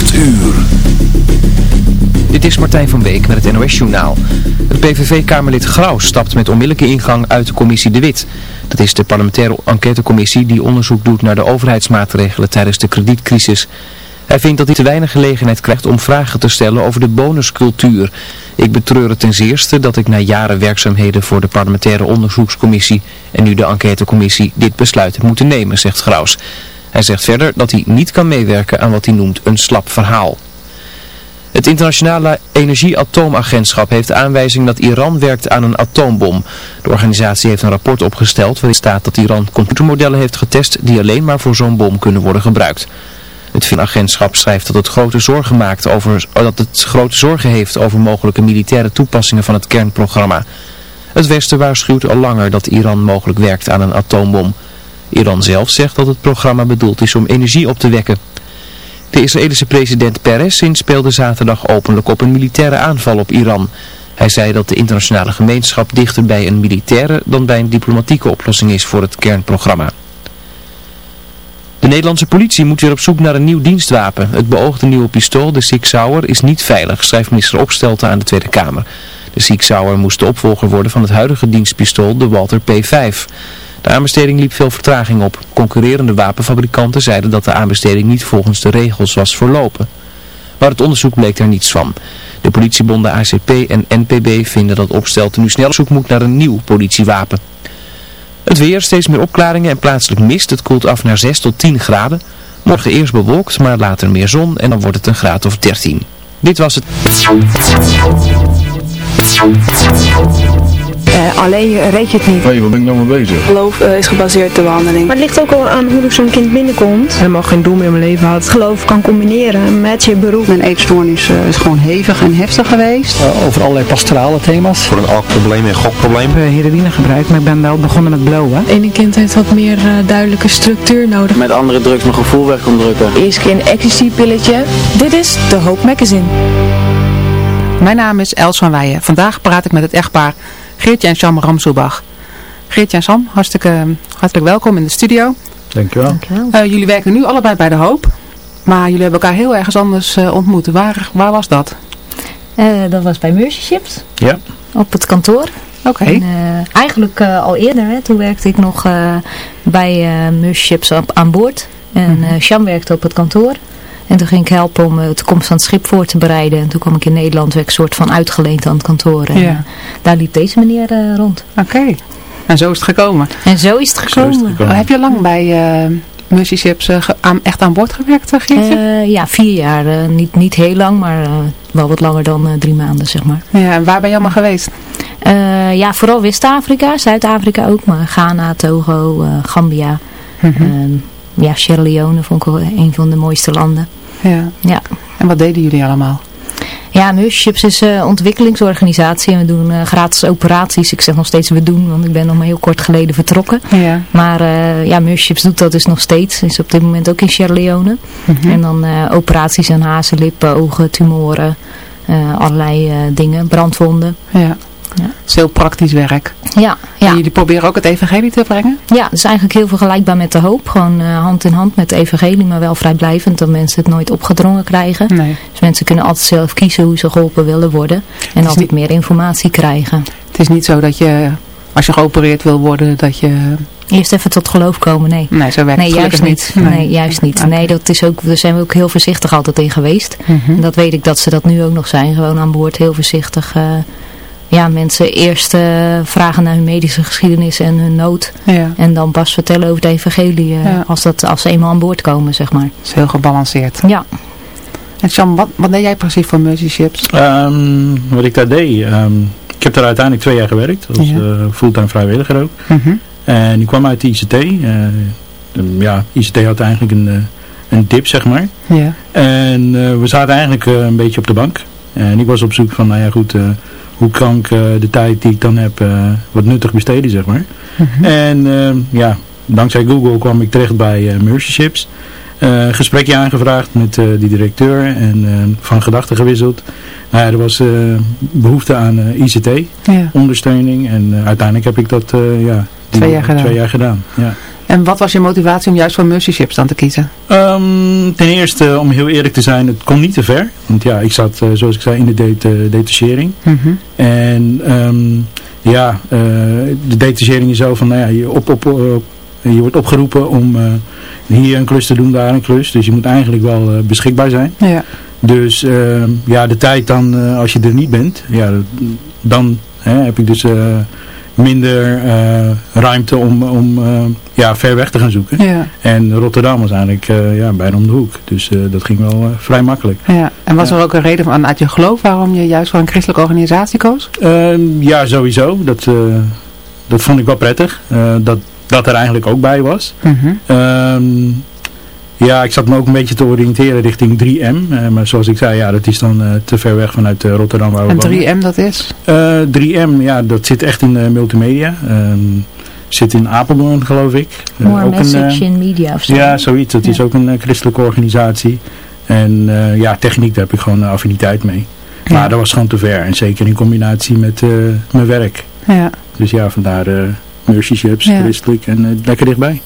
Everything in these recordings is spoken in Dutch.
8 uur. Dit is Martijn van Beek met het NOS-journaal. Het PVV-kamerlid Grauw stapt met onmiddellijke ingang uit de commissie De Wit. Dat is de parlementaire enquêtecommissie die onderzoek doet naar de overheidsmaatregelen tijdens de kredietcrisis. Hij vindt dat hij te weinig gelegenheid krijgt om vragen te stellen over de bonuscultuur. Ik betreur het ten zeerste dat ik na jaren werkzaamheden voor de parlementaire onderzoekscommissie en nu de enquêtecommissie dit besluit heb moeten nemen, zegt Graus. Hij zegt verder dat hij niet kan meewerken aan wat hij noemt een slap verhaal. Het internationale energieatoomagentschap heeft de aanwijzing dat Iran werkt aan een atoombom. De organisatie heeft een rapport opgesteld waarin staat dat Iran computermodellen heeft getest die alleen maar voor zo'n bom kunnen worden gebruikt. Het agentschap schrijft dat het grote zorgen maakt over dat het grote zorgen heeft over mogelijke militaire toepassingen van het kernprogramma. Het Westen waarschuwt al langer dat Iran mogelijk werkt aan een atoombom. Iran zelf zegt dat het programma bedoeld is om energie op te wekken. De Israëlische president Peres speelde zaterdag openlijk op een militaire aanval op Iran. Hij zei dat de internationale gemeenschap dichter bij een militaire dan bij een diplomatieke oplossing is voor het kernprogramma. De Nederlandse politie moet weer op zoek naar een nieuw dienstwapen. Het beoogde nieuwe pistool, de Sig Sauer, is niet veilig, schrijft minister Opstelten aan de Tweede Kamer. De Sig Sauer moest de opvolger worden van het huidige dienstpistool, de Walter P5. De aanbesteding liep veel vertraging op. Concurrerende wapenfabrikanten zeiden dat de aanbesteding niet volgens de regels was verlopen. Maar het onderzoek bleek er niets van. De politiebonden ACP en NPB vinden dat Opstelten nu snel zoek moet naar een nieuw politiewapen. Het weer, steeds meer opklaringen en plaatselijk mist. Het koelt af naar 6 tot 10 graden. Morgen eerst bewolkt, maar later meer zon en dan wordt het een graad of 13. Dit was het. Uh, alleen reed je het niet. Hé, hey, wat ben ik nou mee bezig? Geloof uh, is gebaseerd op de behandeling. Maar het ligt ook al aan hoe zo'n kind binnenkomt. Helemaal geen doel meer in mijn leven had. Geloof kan combineren met je beroep. Mijn eetstoornis uh, is gewoon hevig en heftig geweest. over allerlei pastorale thema's. Voor een alkprobleem en gokprobleem. Ik heb heroïne gebruikt, maar ik ben wel begonnen met blowen. Ene kind heeft wat meer duidelijke structuur nodig. Met andere drugs mijn gevoel weg kon drukken. Eerst keer een ecstasy-pilletje. Dit is de Hoop Magazine. Mijn naam is Els van Weijen. Vandaag praat ik met het echtpaar Geertje en Sam Ramsoebach. Geertje en Sam, hartstikke, hartelijk welkom in de studio. Dankjewel. Dankjewel. Uh, jullie werken nu allebei bij De Hoop. Maar jullie hebben elkaar heel ergens anders uh, ontmoet. Waar, waar was dat? Uh, dat was bij Mercy Ships. Ja. Op het kantoor. Oké. Okay. eigenlijk al eerder. Hè, toen werkte ik nog bij Mercy Ships op, aan boord. En -hmm. Sham werkte op het kantoor. En toen ging ik helpen om de komst van het schip voor te bereiden. En toen kwam ik in Nederland, werd ik soort van uitgeleend aan het kantoor. En ja. daar liep deze meneer uh, rond. Oké. En zo is het gekomen. En zo is het gekomen. Is het gekomen. Oh, heb je lang bij uh, Mercy Ships uh, aan, echt aan boord gewerkt, Geertje? ja, vier jaar. niet, niet heel lang, maar wel wat langer dan drie maanden, zeg maar. Ja, en waar ben je allemaal geweest? ja, vooral West-Afrika, Zuid-Afrika ook. Maar Ghana, Togo, Gambia. Mm -hmm. ja, Sierra Leone vond ik wel een van de mooiste landen. Ja. ja. En wat deden jullie allemaal? Ja, Merchships is een ontwikkelingsorganisatie en we doen uh, gratis operaties. Ik zeg nog steeds we doen, want ik ben nog maar heel kort geleden vertrokken. Ja. Maar uh, ja, Merchships doet dat dus nog steeds. Is op dit moment ook in Sierra Leone. Mm -hmm. En dan uh, operaties aan hazen, lippen, ogen, tumoren, allerlei dingen, brandwonden. Ja. Ja. Dat is heel praktisch werk. Ja, ja. En jullie proberen ook het evangelie te brengen? Ja, dat is eigenlijk heel vergelijkbaar met de hoop. Gewoon uh, hand in hand met de evangelie, maar wel vrijblijvend. Dat mensen het nooit opgedrongen krijgen. Nee. Dus mensen kunnen altijd zelf kiezen hoe ze geholpen willen worden. En altijd niet... meer informatie krijgen. Het is niet zo dat je, als je geopereerd wil worden, dat je... Eerst even tot geloof komen, nee. Nee, zo werkt nee, het juist niet. Nee. nee, juist niet. Nee, dat is ook, daar zijn we ook heel voorzichtig altijd in geweest. Mm -hmm. En dat weet ik dat ze dat nu ook nog zijn. Gewoon aan boord heel voorzichtig... Uh, ja, mensen eerst uh, vragen naar hun medische geschiedenis en hun nood. Ja. En dan pas vertellen over de evangelie uh, ja. als, dat, als ze eenmaal aan boord komen, zeg maar. Dat is heel gebalanceerd. Ja. En Sam, wat, wat deed jij precies voor Mercy Ships? Um, wat ik daar deed, um, ik heb daar uiteindelijk twee jaar gewerkt. Als Ja. uh, fulltime vrijwilliger ook. Mhm. En ik kwam uit de ICT. Uh, ja, ICT had eigenlijk een, een dip, zeg maar. Ja. En uh, we zaten eigenlijk uh, een beetje op de bank. En ik was op zoek van, nou ja goed, uh, hoe kan ik uh, de tijd die ik dan heb uh, wat nuttig besteden, zeg maar. Mhm. En uh, ja, dankzij Google kwam ik terecht bij uh, Mercy Ships. Uh, gesprekje aangevraagd met uh, die directeur en uh, van gedachten gewisseld. Nou ja, er was behoefte aan ICT Ja. ondersteuning en uiteindelijk heb ik dat ja, Twee jaar gedaan. Twee jaar gedaan ja. En wat was je motivatie om juist voor Mercy Ships dan te kiezen? Um, ten eerste, om heel eerlijk te zijn, het kon niet te ver. Want ja, ik zat, uh, zoals ik zei, in de det detachering. Mm -hmm. En um, ja, uh, de detachering is zo van, nou ja, je, op, op, op, je wordt opgeroepen om uh, hier een klus te doen, daar een klus. Dus je moet eigenlijk wel beschikbaar zijn. Ja. Dus ehm, ja, de tijd dan, als je er niet bent, ja, dan heb ik dus minder uh, ruimte om, om uh, ja, ver weg te gaan zoeken. Ja. En Rotterdam was eigenlijk uh, ja, bijna om de hoek. Dus dat ging wel vrij makkelijk. Ja. En was er ook een reden vanuit je geloof waarom je juist voor een christelijke organisatie koos? Ehm, ja, sowieso. Dat, dat vond ik wel prettig. dat dat er eigenlijk ook bij was. Mm -hmm. Ja, ik zat me ook een beetje te oriënteren richting 3M. Uh, maar zoals ik zei, ja, dat is dan uh, te ver weg vanuit uh, Rotterdam. Waar en we 3M dat is? 3M, ja, dat zit echt in multimedia. Um, zit in Apeldoorn, geloof ik. More Message in Media of zo. Ja, zoiets. Dat ja. is ook een christelijke organisatie. En ja, techniek, daar heb ik gewoon affiniteit mee. Ja. Maar dat was gewoon te ver. En zeker in combinatie met mijn werk. Ja. Dus ja, vandaar Mercy Ships, ja. christelijk en lekker dichtbij.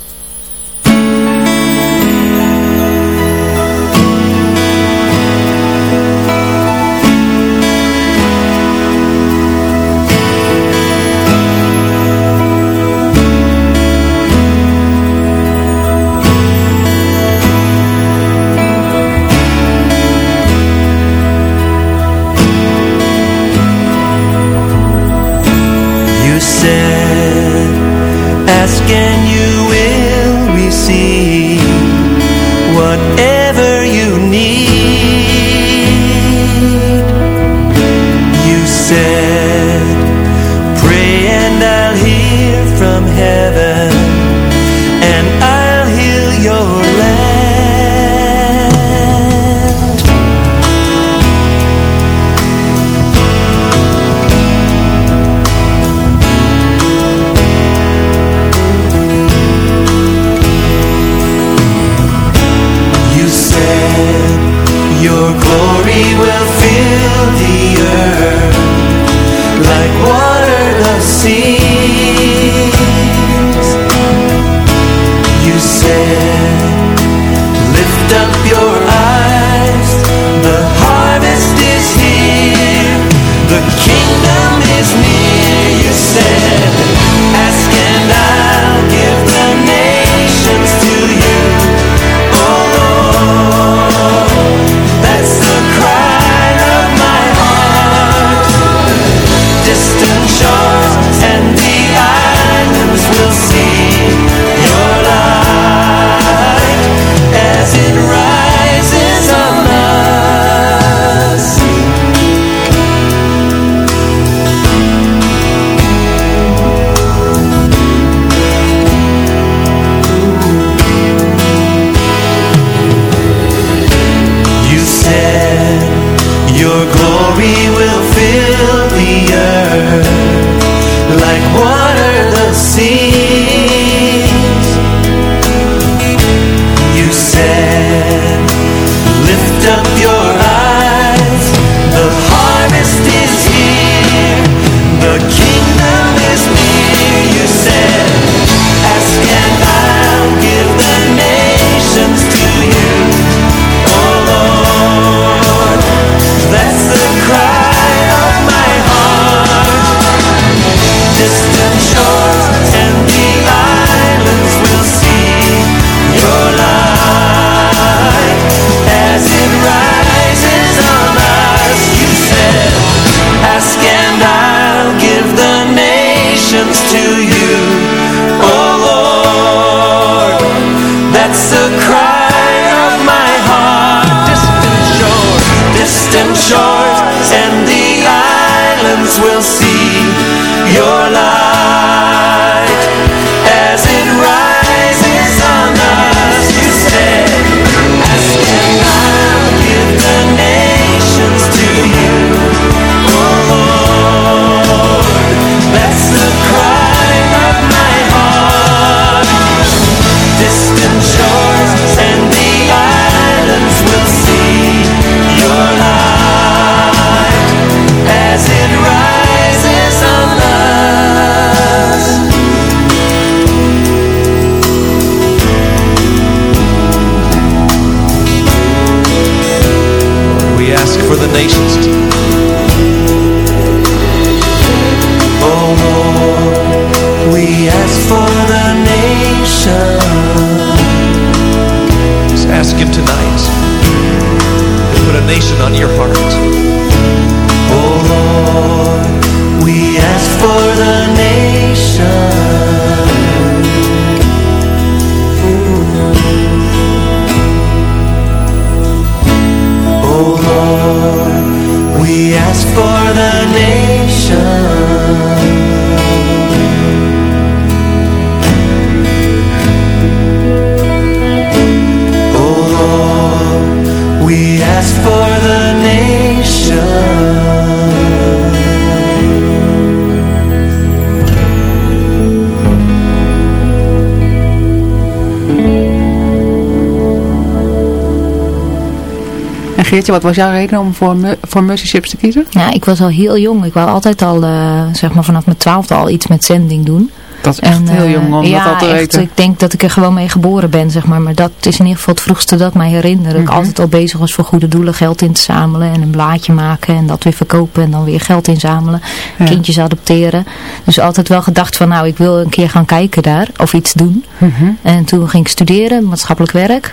En Geertje, wat was jouw reden om voor, voor Mercy Ships te kiezen? Ja, ik was al heel jong. Ik wou altijd al, eh, zeg maar vanaf mijn twaalfde al iets met zending doen. Dat is echt heel eh, jong om ja, dat al te echt, weten. ik denk dat ik er gewoon mee geboren ben, zeg maar. Maar dat is in ieder geval het vroegste dat ik mij herinner. Dat ik Mhm. altijd al bezig was voor goede doelen geld in te zamelen. En een blaadje maken en dat weer verkopen en dan weer geld inzamelen. Ja. Kindjes adopteren. Dus altijd wel gedacht van nou, ik wil een keer gaan kijken daar. Of iets doen. Mhm. En toen ging ik studeren, maatschappelijk werk.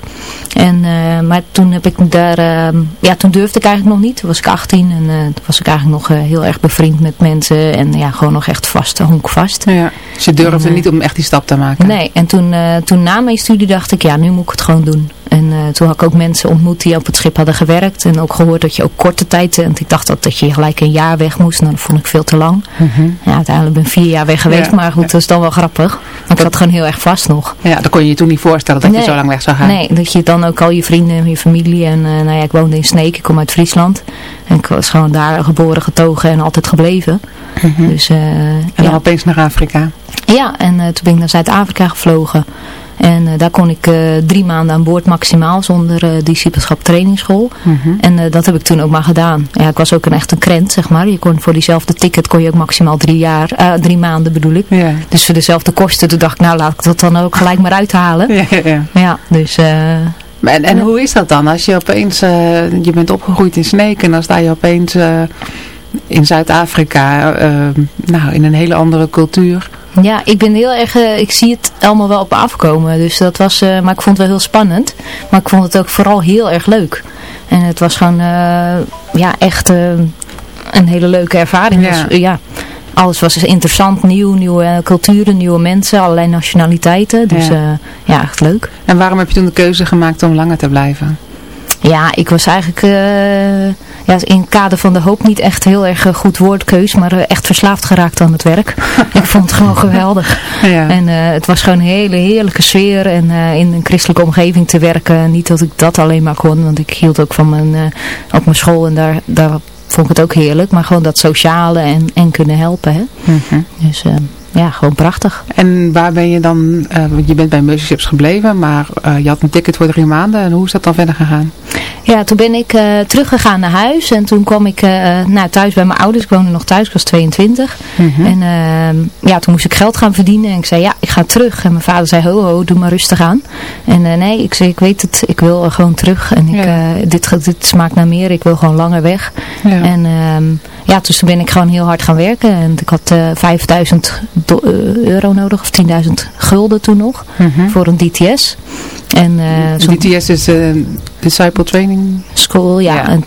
En, eh, maar toen heb ik daar, eh, ja, toen durfde ik eigenlijk nog niet. Toen was ik 18 en eh, toen was ik eigenlijk nog heel erg bevriend met mensen. En ja, gewoon nog echt vast, honkvast. Ja. Dus durfde niet om echt die stap te maken? Nee, en toen, eh, toen na mijn studie dacht ik, ja, nu moet ik het gewoon doen. En eh, toen had ik ook mensen ontmoet die op het schip hadden gewerkt. En ook gehoord dat je ook korte tijd, want ik dacht dat, dat je gelijk een jaar weg moest. Nou, dat vond ik veel te lang. Mhm. Ja, uiteindelijk ben ik vier jaar weg geweest, Ja. maar goed, dat is dan wel grappig. Want ik had gewoon heel erg vast nog. Ja, dan kon je je toen niet voorstellen dat Nee. je zo lang weg zou gaan. Nee, dat je dan ook al je vrienden en je familie en eh, nou ja, ik woonde in Sneek, ik kom uit Friesland. En ik was gewoon daar geboren, getogen en altijd gebleven. Mhm. Dus eh, En dan ja. opeens naar Afrika. ja, en eh, toen ben ik naar Zuid-Afrika gevlogen. En eh, daar kon ik eh, drie maanden aan boord maximaal zonder eh discipelschap trainingsschool. Mhm. En dat heb ik toen ook maar gedaan. Ja, ik was ook een echt een krent, zeg maar. Je kon voor diezelfde ticket kon je ook maximaal drie jaar, drie maanden bedoel ik. Ja. Dus voor dezelfde kosten, toen dacht ik, nou laat ik dat dan ook gelijk maar uithalen. Ja, ja, ja. Ja, dus... En, en Ja. hoe is dat dan? Als je opeens, je bent opgegroeid in Sneek en dan sta je opeens in Zuid-Afrika, nou in een hele andere cultuur. Ja, ik ben heel erg, eh, ik zie het allemaal wel op me afkomen. Dus dat was, eh, maar ik vond het wel heel spannend. Maar ik vond het ook vooral heel erg leuk. En het was gewoon, eh, ja, echt een hele leuke ervaring. Ja. Dus, ja, alles was interessant, nieuw, nieuwe culturen, nieuwe mensen, allerlei nationaliteiten. Dus Ja. ja, ja echt leuk. En waarom heb je toen de keuze gemaakt om langer te blijven? Ja, ik was eigenlijk ja, in het kader van de hoop niet echt heel erg eh, goed woordkeus, maar eh, echt verslaafd geraakt aan het werk. ik vond het gewoon geweldig. Ja. En eh, het was gewoon een hele heerlijke sfeer en in een christelijke omgeving te werken. Niet dat ik dat alleen maar kon, want ik hield ook van mijn, op mijn school en daar, daar vond ik het ook heerlijk. Maar gewoon dat sociale en, en kunnen helpen. Hè? Mhm. Dus ja, gewoon prachtig. En waar ben je dan, eh, want je bent bij Ships gebleven, maar eh, je had een ticket voor drie maanden. En hoe is dat dan verder gegaan? Ja, toen ben ik eh, teruggegaan naar huis en toen kwam ik nou, thuis bij mijn ouders. Ik woonde nog thuis, ik was 22. Mhm. En eh, ja, toen moest ik geld gaan verdienen en ik zei ja, ik ga terug. En mijn vader zei ho, ho, doe maar rustig aan. En nee, ik zei ik weet het, ik wil gewoon terug. En ik, Ja. dit, dit smaakt naar meer, ik wil gewoon langer weg. Ja. En ehm, ja, dus toen ben ik gewoon heel hard gaan werken. En ik had eh 5000 do- eh, euro nodig, of 10.000 gulden toen nog, Mhm. voor een DTS. En eh, DTS is eh, Disciple Training. school, ja, Ja. Een,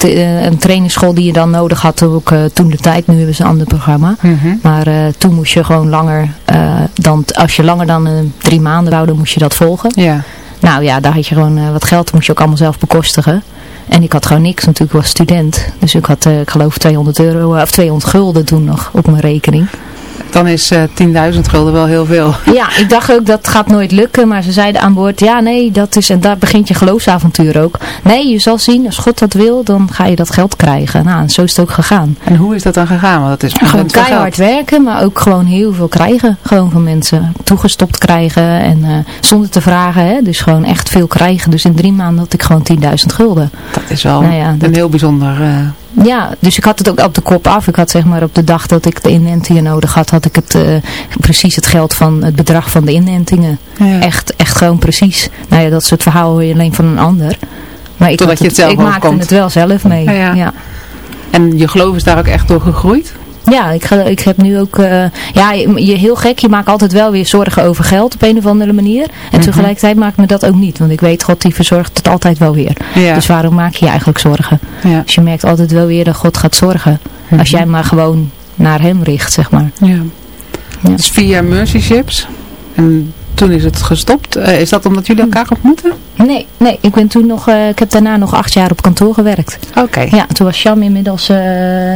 een trainingsschool die je dan nodig had, ook toen de tijd. Nu hebben ze een ander programma. Mhm. Maar toen moest je gewoon langer, dan, als je langer dan drie maanden wou, dan moest je dat volgen. Ja. Nou ja, daar had je gewoon wat geld, dat moest je ook allemaal zelf bekostigen. En ik had gewoon niks, natuurlijk was student. Dus ik had, eh, ik geloof 200 euro, eh, of 200 gulden toen nog op mijn rekening. Dan is eh 10.000 gulden wel heel veel. Ja, ik dacht ook dat gaat nooit lukken, maar ze zeiden aan boord, ja nee, dat is, en daar begint je geloofsavontuur ook. Nee, je zal zien, als God dat wil, dan ga je dat geld krijgen. Nou, en zo is het ook gegaan. En hoe is dat dan gegaan? Want dat is Gewoon keihard werken, maar ook gewoon heel veel krijgen. Gewoon van mensen toegestopt krijgen en eh, zonder te vragen. Hè? Dus gewoon echt veel krijgen. Dus in drie maanden had ik gewoon 10.000 gulden. Dat is wel Nou ja, dat- een heel bijzonder... eh, Ja, dus ik had het ook op de kop af. Ik had zeg maar op de dag dat ik de inentingen nodig had, had ik het eh, precies het geld van het bedrag van de inentingen. ja. Echt, echt gewoon precies. Nou ja, dat is het verhaal hoor je alleen van een ander. Maar ik, Totdat je het zelf ik maakte het wel zelf mee. Ja, ja. ja. En je geloof is daar ook echt door gegroeid? Ja, ik, ga, ik heb nu ook... Uh, ja, je, heel gek. Je maakt altijd wel weer zorgen over geld op een of andere manier. En mm -hmm. tegelijkertijd maakt me dat ook niet. Want ik weet, God die verzorgt het altijd wel weer. Ja. Dus waarom maak je je eigenlijk zorgen? Ja. Dus je merkt altijd wel weer dat God gaat zorgen. Mm -hmm. Als jij maar gewoon naar hem richt, zeg maar. Ja. ja. Dus via Mercy Ships. En toen is het gestopt. Uh, is dat omdat jullie elkaar ontmoeten? Nee, nee. Ik ben toen nog, uh, ik heb daarna nog acht jaar op kantoor gewerkt. Oké. Okay. Ja, toen was Sham inmiddels, uh,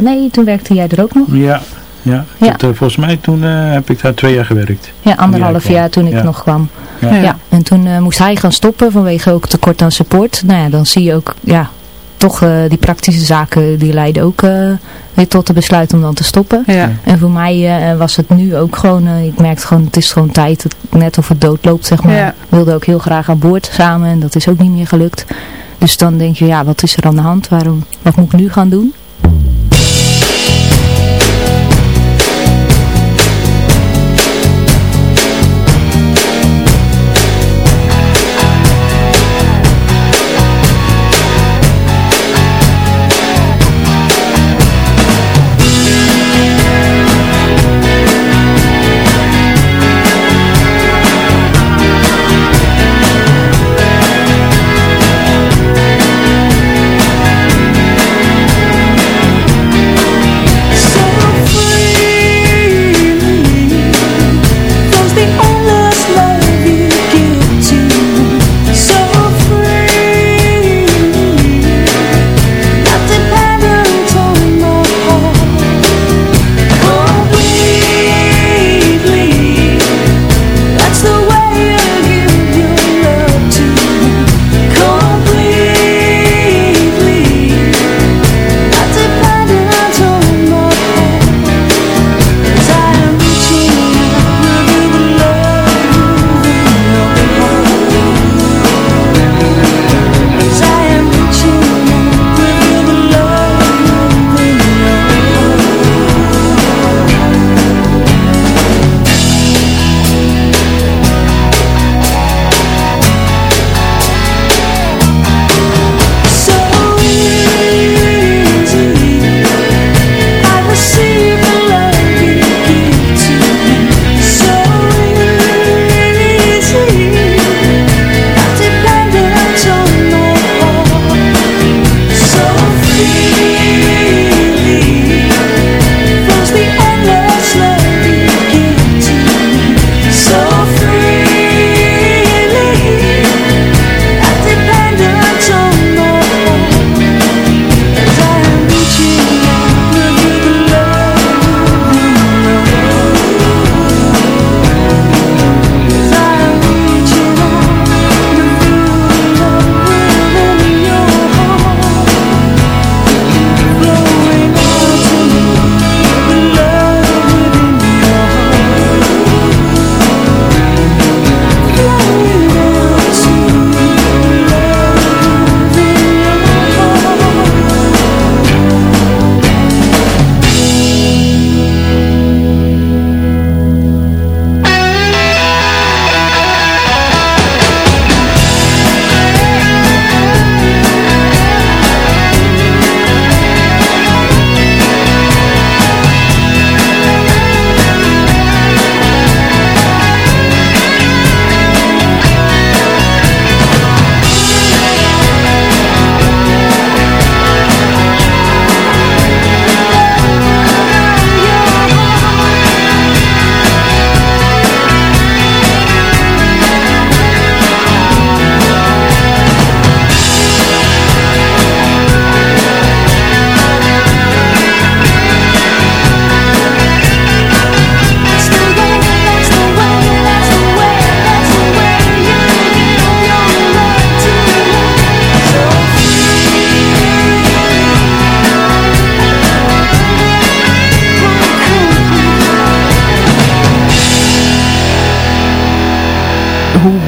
nee, toen werkte jij er ook nog. Ja, ja. volgens mij toen heb ik daar twee jaar gewerkt. Ja, anderhalf jaar toen ik ja. nog kwam. Ja. ja. En toen moest hij gaan stoppen vanwege ook tekort aan support. Nou ja, dan zie je ook, ja, toch uh, die praktische zaken die leiden ook uh, weer tot de besluit om dan te stoppen. Ja. En voor mij uh, was het nu ook gewoon, ik merkte gewoon het is gewoon tijd, het, net of het doodloopt zeg maar. Ja. Ik wilde ook heel graag aan boord samen en dat is ook niet meer gelukt. Dus dan denk je, ja wat is er aan de hand, waarom, wat moet ik nu gaan doen?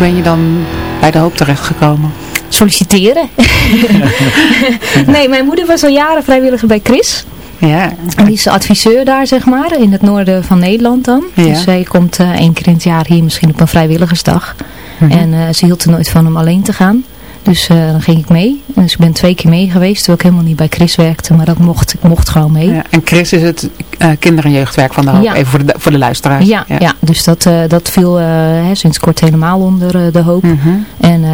Ben je dan bij de hoop terechtgekomen? Solliciteren. nee, mijn moeder was al jaren vrijwilliger bij Chris. Ja. En die is adviseur daar, zeg maar, in het noorden van Nederland dan. Ja. Dus zij komt uh, één keer in het jaar hier misschien op een vrijwilligersdag. Mm -hmm. En uh, ze hield er nooit van om alleen te gaan. Dus dan ging ik mee. Dus ik ben twee keer mee geweest, terwijl ik helemaal niet bij Chris werkte, maar dat mocht, ik mocht gewoon mee. Ja, en Chris is het kinder- en jeugdwerk van de hoop, even voor de, voor de luisteraars. Ja, ja. dus dat, dat viel hè, sinds kort helemaal onder de hoop. Mhm. En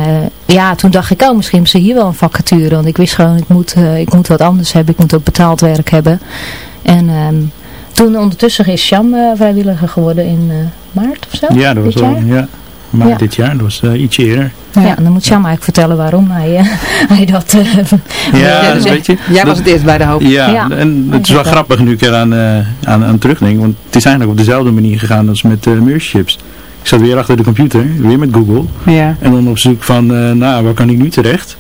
ja, toen dacht ik, oh misschien is er hier wel een vacature, want ik wist gewoon, ik moet, ik moet wat anders hebben, ik moet ook betaald werk hebben. En ehm, toen ondertussen is Sham vrijwilliger geworden in maart of zo? Ja, dat was wel, ja. Maar dit jaar, dat was uh, iets eerder. Ja, en dan moet Sham eigenlijk vertellen waarom hij, uh, hij dat... Uh, ja, dus weet je, jij was het eerst bij de hoop. Ja, en het is wel grappig nu ik eraan aan, aan terugdenk. Want het is eigenlijk op dezelfde manier gegaan als met uh, Chips. Ik zat weer achter de computer, weer met Google. Ja. En dan op zoek van, nou, waar kan ik nu terecht?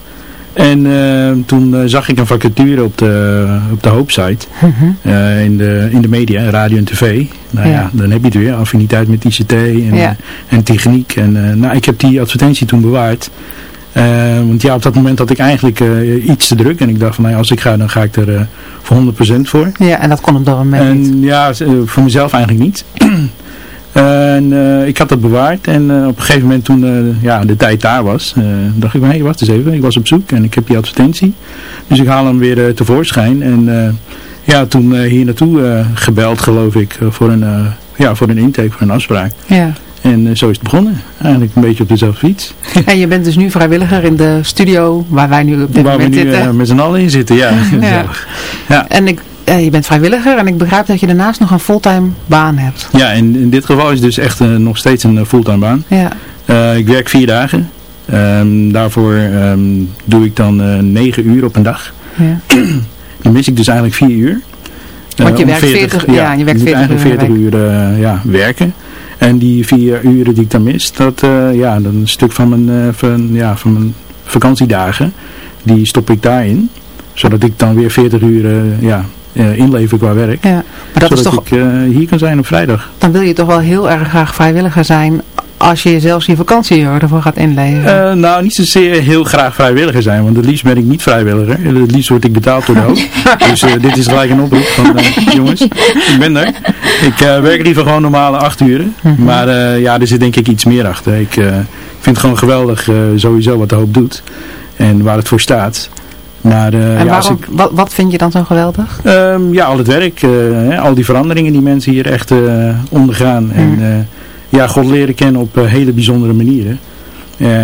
En uh, toen uh, zag ik een vacature op de, op de Hoopsite. Uh mhm. -huh. in, de, in de media, radio en tv. Nou ja. ja. dan heb je het weer. Affiniteit met ICT en, ja. en techniek. En nou, ik heb die advertentie toen bewaard. want ja, op dat moment had ik eigenlijk iets te druk. En ik dacht van, nou ja, als ik ga, dan ga ik er voor 100% voor. Ja, en dat kon op dat moment en, niet. Ja, voor mezelf eigenlijk niet. En uh, ik had dat bewaard en uh, op een gegeven moment toen uh, ja, de tijd daar was, dacht ik van hé hey, wacht eens even, ik was op zoek en ik heb die advertentie. Dus ik haal hem weer tevoorschijn en ja, toen hier naartoe gebeld geloof ik voor een, ja, voor een intake, voor een afspraak. Ja. En zo is het begonnen. Eigenlijk een beetje op dezelfde fiets. En je bent dus nu vrijwilliger in de studio waar wij nu op dit waar moment zitten. Waar we nu met z'n allen in zitten, ja. ja. ja. En ik uh, je bent vrijwilliger en ik begrijp dat je daarnaast nog een fulltime baan hebt. Ja, in, in dit geval is het dus echt uh, nog steeds een fulltime baan. Ja. Uh, ik werk vier dagen. Um, daarvoor um, doe ik dan negen uur op een dag. Ja. dan mis ik dus eigenlijk vier uur. Want je werkt 40, 40 ja, je werkt 40 uur, 40 uur ja, werken. En die vier uren die ik dan mis, dat, ja, dan een stuk van mijn, van, ja, van mijn vakantiedagen, die stop ik daarin. Zodat ik dan weer 40 uur ja, uh, inleveren qua werk. Ja, maar dat zodat is toch... ik uh, hier kan zijn op vrijdag. Dan wil je toch wel heel erg graag vrijwilliger zijn als je zelfs je vakantie ervoor gaat inleveren? Uh, nou, niet zozeer heel graag vrijwilliger zijn, want het liefst ben ik niet vrijwilliger. Het liefst word ik betaald door de hoop. dus uh, dit is gelijk een oproep van, uh, jongens, ik ben er. Ik werk liever gewoon normale acht uren. -hmm. Maar ja, er zit denk ik iets meer achter. Ik vind het gewoon geweldig sowieso wat de hoop doet en waar het voor staat. Maar, uh, en ja, waarom, ik, wat, wat vind je dan zo geweldig? Um, ja, al het werk. Uh, hè, al die veranderingen die mensen hier echt uh, ondergaan. Mm. En ja, God leren kennen op hele bijzondere manieren.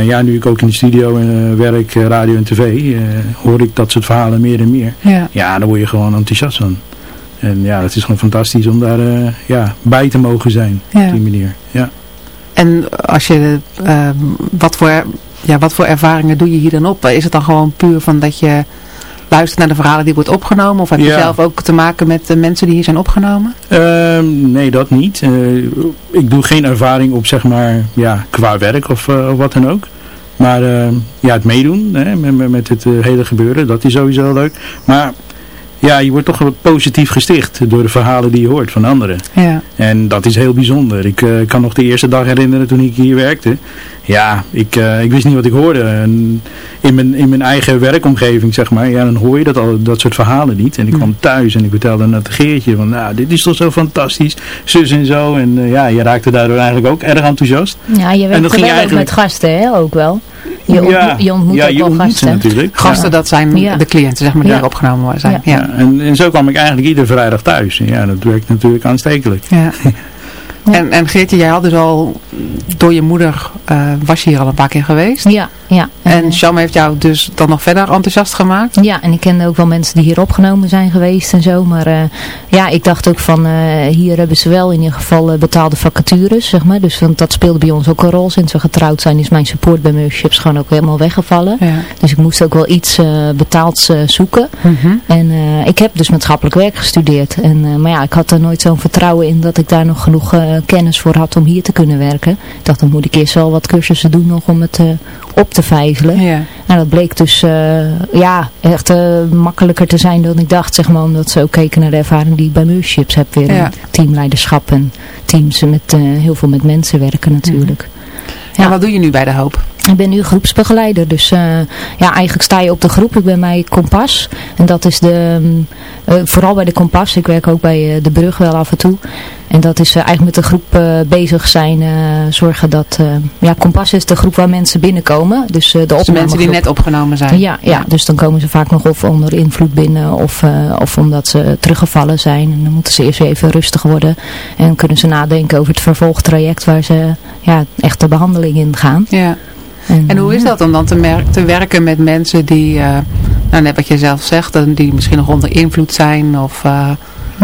ja, nu ik ook in de studio werk, radio en tv, hoor ik dat soort verhalen meer en meer. Ja. ja, dan word je gewoon enthousiast van. En ja, het is gewoon fantastisch om daar ja, bij te mogen zijn ja. op die manier. Ja. En als je, wat voor ja, wat voor ervaringen doe je hier dan op? Is het dan gewoon puur van dat je luistert naar de verhalen die wordt opgenomen? Of heb je Ja. zelf ook te maken met de mensen die hier zijn opgenomen? Ehm, nee, dat niet. Eh, ik doe geen ervaring op, zeg maar, ja, qua werk of, eh, wat dan ook. Maar ehm, ja, het meedoen hè, met, met- het eh, hele gebeuren, dat is sowieso leuk. Maar ja, je wordt toch positief gesticht door de verhalen die je hoort van anderen. Ja. En dat is heel bijzonder. Ik kan nog de eerste dag herinneren toen ik hier werkte. Ja, ik, eh, ik wist niet wat ik hoorde. En in, mijn, in mijn eigen werkomgeving, zeg maar, ja, dan hoor je dat, al, dat soort verhalen niet. En ik kwam thuis en ik vertelde aan het Geertje van, nou, dit is toch zo fantastisch, zus en zo. En eh, ja, je raakte daardoor eigenlijk ook erg enthousiast. Ja, je werkt wel eigenlijk- met gasten, hè, ook wel. Je, ontmo- ja, je ontmoet ja, ook je wel ontmoet ze gasten. natuurlijk. Gasten, Ja. dat zijn Ja. de cliënten, zeg maar, die Ja. hier opgenomen zijn. Ja. Ja, en, en zo kwam ik eigenlijk iedere vrijdag thuis. En ja, dat werkt natuurlijk aanstekelijk. Ja. En, en Geertje, jij had dus al, door je moeder, eh, was je hier al een paar keer geweest. Ja, ja. En Sham heeft jou dus dan nog verder enthousiast gemaakt. Ja, en ik kende ook wel mensen die hier opgenomen zijn geweest en zo. Maar eh, ja, ik dacht ook van, eh, hier hebben ze wel in ieder geval betaalde vacatures, zeg maar. Dus want dat speelde bij ons ook een rol. Sinds we getrouwd zijn is mijn support bij Merchips gewoon ook helemaal weggevallen. Ja. Dus ik moest ook wel iets betaalds zoeken. Mhm. En ik heb dus maatschappelijk werk gestudeerd. En, maar ja, ik had er nooit zo'n vertrouwen in dat ik daar nog genoeg kennis voor had om hier te kunnen werken. Ik dacht, dan moet ik eerst wel wat cursussen doen nog om het eh, op te vijzelen. Ja. Nou, dat bleek dus eh, ja, echt eh, makkelijker te zijn dan ik dacht. Zeg maar, omdat ze ook keken naar de ervaring die ik bij Muurships heb. Weer Ja. teamleiderschap en teams met eh, heel veel met mensen werken natuurlijk. En wat doe je nu bij de hoop? Ik ben nu groepsbegeleider, dus uh, ja, eigenlijk sta je op de groep. Ik ben bij Kompas en dat is de, uh, vooral bij de Kompas. Ik werk ook bij uh, de Brug wel af en toe. En dat is eigenlijk met de groep bezig zijn, zorgen dat, ja, Kompas is de groep waar mensen binnenkomen. Dus de, dus de mensen die net opgenomen zijn. Ja, ja, ja, dus dan komen ze vaak nog of onder invloed binnen of, of omdat ze teruggevallen zijn. En dan moeten ze eerst even rustig worden en kunnen ze nadenken over het vervolgtraject waar ze ja, echt de behandeling in gaan. Ja. En, en hoe is dat om dan te, te werken met mensen die, uh, nou net wat je zelf zegt, die misschien nog onder invloed zijn of uh,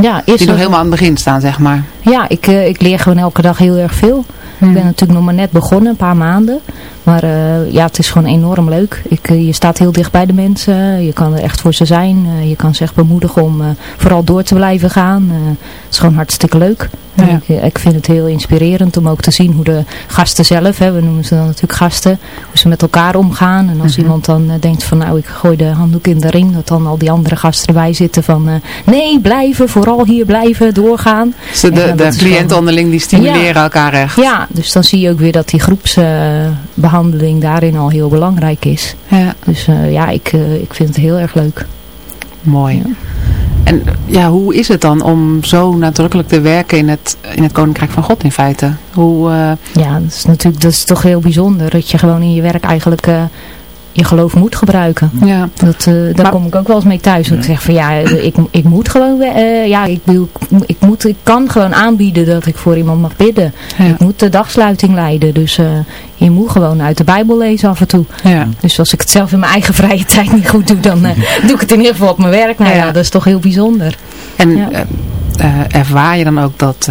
ja, die nog helemaal aan het begin staan, zeg maar? Ja, ik, uh, ik leer gewoon elke dag heel erg veel. Ik ben natuurlijk nog maar net begonnen, een paar maanden. Maar uh, ja, het is gewoon enorm leuk. Ik, uh, je staat heel dicht bij de mensen. Je kan er echt voor ze zijn. Uh, je kan ze echt bemoedigen om vooral door te blijven gaan. het is gewoon hartstikke leuk. Ja. Ik, ik, vind het heel inspirerend om ook te zien hoe de gasten zelf, hè, we noemen ze dan natuurlijk gasten, hoe ze met elkaar omgaan. En als mm iemand dan denkt van nou ik gooi de handdoek in de ring, dat dan al die andere gasten erbij zitten van nee blijven, vooral hier blijven, doorgaan. Dus de, de, de cliënten onderling die stimuleren ja, elkaar echt. Ja, dus dan zie je ook weer dat die groepsbehandeling daarin al heel belangrijk is. Ja. Dus uh, ja, ik, uh, ik vind het heel erg leuk. Mooi. Ja. En ja, hoe is het dan om zo nadrukkelijk te werken in het, in het Koninkrijk van God in feite? Hoe, uh... Ja, dat is natuurlijk dat is toch heel bijzonder. Dat je gewoon in je werk eigenlijk je geloof moet gebruiken. Ja. Dat, uh, daar kom ik ook wel eens mee thuis. Dat ik zeg van ja, ik, ik moet gewoon, uh, ja, ik, wil, ik, moet, ik kan gewoon aanbieden dat ik voor iemand mag bidden. Ja. Ik moet de dagsluiting leiden. Dus uh, je moet gewoon uit de Bijbel lezen af en toe. Ja. Dus als ik het zelf in mijn eigen vrije tijd niet goed doe, dan doe ik het in ieder geval op mijn werk. Nou ja, dat is toch heel bijzonder. En ervaar je dan ook dat,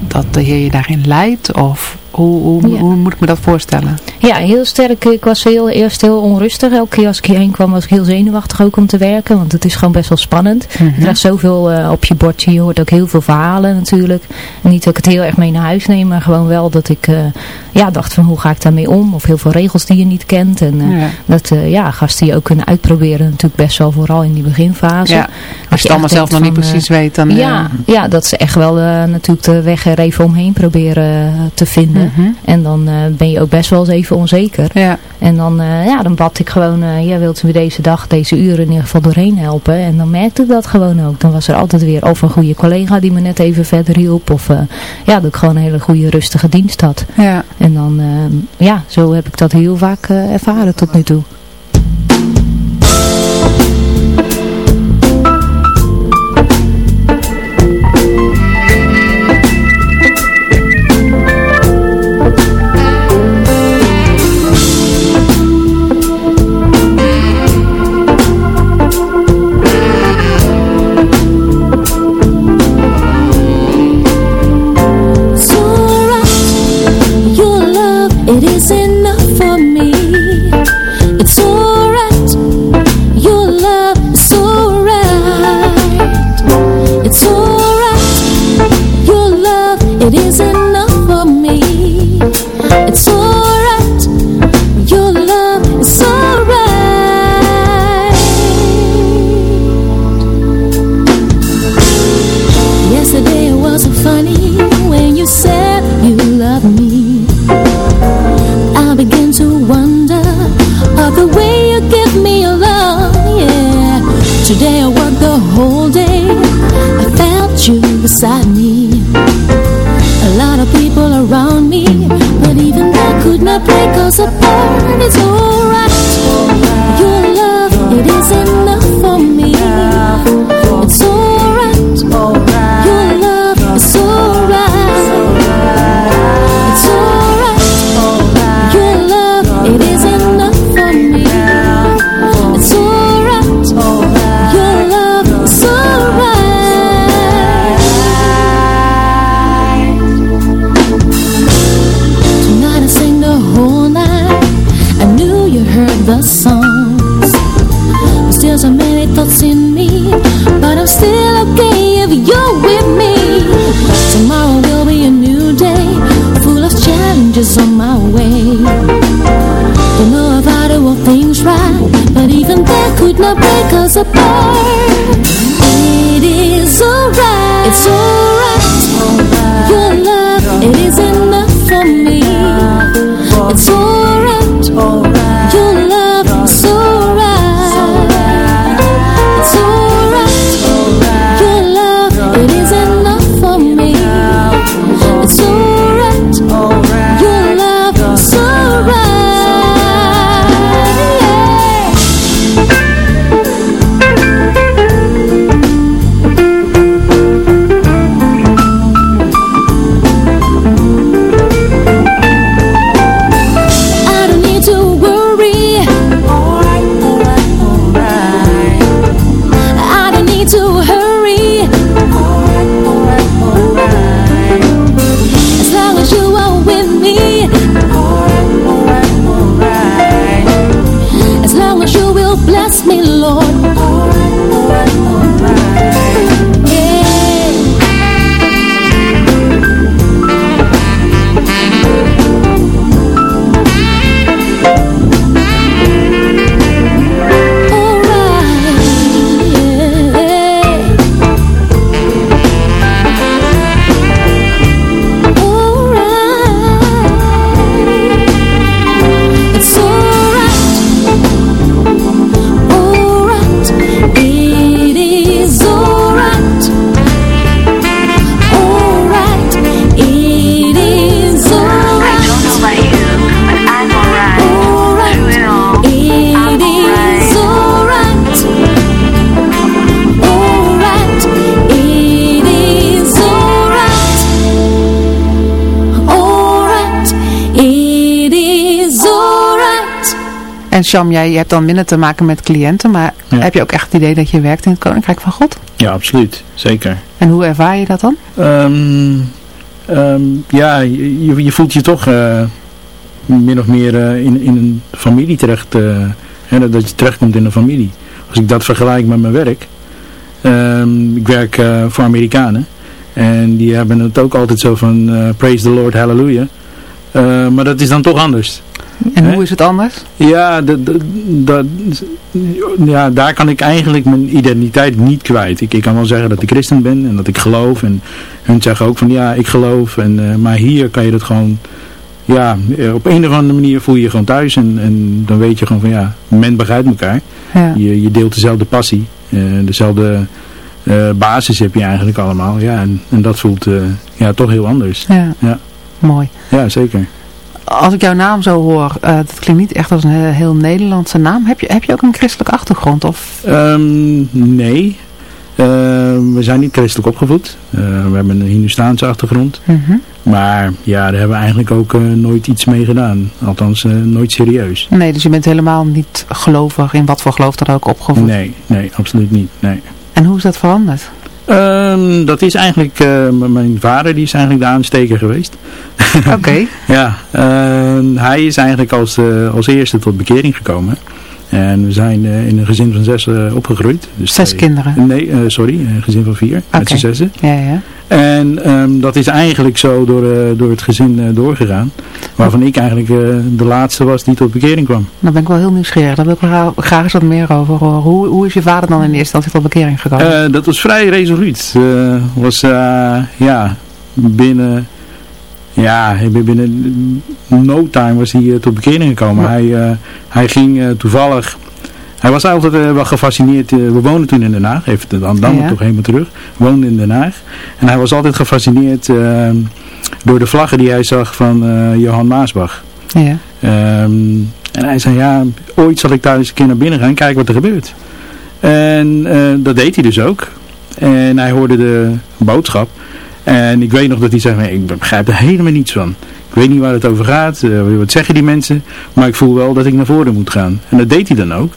dat de Heer je daarin leidt? Of hoe, hoe, hoe, moet ik me dat voorstellen? Ja, heel sterk. Ik was heel, eerst heel onrustig. Elke keer als ik hierheen kwam was ik heel zenuwachtig ook om te werken. Want het is gewoon best wel spannend. Mm -hmm. Je krijgt zoveel uh, op je bordje. Je hoort ook heel veel verhalen natuurlijk. En niet dat ik het heel erg mee naar huis neem. Maar gewoon wel dat ik uh, ja, dacht van hoe ga ik daarmee om. Of heel veel regels die je niet kent. En uh, ja. dat ja, gasten je ook kunnen uitproberen. Natuurlijk best wel vooral in die beginfase. Ja. Als je het allemaal zelf nog niet precies weet. Dan, ja, ja, dat ze echt wel natuurlijk de weg er even omheen proberen te vinden. -hmm. En dan uh, ben je ook best wel eens even onzeker. Ja. En dan, uh, ja, dan bad ik gewoon, uh, ja, wilt u deze dag, deze uren in ieder geval doorheen helpen. En dan merkte ik dat gewoon ook. Dan was er altijd weer of een goede collega die me net even verder hielp. Of ja, dat ik gewoon een hele goede rustige dienst had. Ja. En dan, ja, zo heb ik dat heel vaak ervaren tot nu toe. it isn't En Sham, jij hebt dan minder te maken met cliënten, maar heb je ook echt het idee dat je werkt in het Koninkrijk van God? Ja, absoluut. Zeker. En hoe ervaar je dat dan? Um, um, ja, je, je, voelt je toch uh, min of meer uh, in, in een familie terecht, uh, hè, dat je terechtkomt in een familie. Als ik dat vergelijk met mijn werk, um, ik werk voor Amerikanen en die hebben het ook altijd zo van praise the Lord, hallelujah. maar dat is dan toch anders. En hoe is het anders? Ja, dat, ja, daar kan ik eigenlijk mijn identiteit niet kwijt. Ik, ik kan wel zeggen dat ik christen ben en dat ik geloof. En hun zeggen ook van ja, ik geloof. En, uh, maar hier kan je dat gewoon... Ja, op een of andere manier voel je je gewoon thuis. En, en dan weet je gewoon van ja, men begrijpt elkaar. Ja. Je, je deelt dezelfde passie. Uh, dezelfde uh, basis heb je eigenlijk allemaal. Ja, en, en dat voelt ja, toch heel anders. Ja, ja. mooi. Ja, zeker als ik jouw naam zo hoor, uh, dat klinkt niet echt als een heel, Nederlandse naam. Heb je, heb je ook een christelijke achtergrond? Of? Um, nee. Uh, we zijn niet christelijk opgevoed. Uh, we hebben een Hindustaanse achtergrond. Mm -hmm. Maar ja, daar hebben we eigenlijk ook nooit iets mee gedaan. Althans, nooit serieus. Nee, dus je bent helemaal niet gelovig in wat voor geloof dan ook opgevoed? Nee, nee, absoluut niet. Nee. En hoe is dat veranderd? Um, dat is eigenlijk, uh, mijn vader die is eigenlijk de aansteker geweest. Oké. ja, uh, hij is eigenlijk als, uh, als eerste tot bekering gekomen. En we zijn in een gezin van zes opgegroeid. Dus zes kinderen? Nee, sorry, een gezin van vier, okay. met z'n zessen. Ja, ja. En um, dat is eigenlijk zo door, uh, door het gezin uh, doorgegaan. Waarvan ik eigenlijk uh, de laatste was die tot bekering kwam. Dan ben ik wel heel nieuwsgierig. Daar wil ik graag, graag eens wat meer over horen. Hoe, hoe is je vader dan in eerste instantie tot bekering gekomen? dat was vrij resoluut. was ja, binnen... Ja, binnen no time was hij tot bekering gekomen. Ja. Hij, hij ging toevallig hij was altijd wel gefascineerd. We woonden toen in Den Haag. Even dan, dan ja. toch helemaal terug. We woonden in Den Haag. En hij was altijd gefascineerd uh, door de vlaggen die hij zag van Johan Maasbach. Ja. Um, en hij zei, ja, ooit zal ik daar eens een keer naar binnen gaan en kijken wat er gebeurt. En dat deed hij dus ook. En hij hoorde de boodschap. En ik weet nog dat hij zei, ik begrijp er helemaal niets van. Ik weet niet waar het over gaat, wat zeggen die mensen, maar ik voel wel dat ik naar voren moet gaan. En dat deed hij dan ook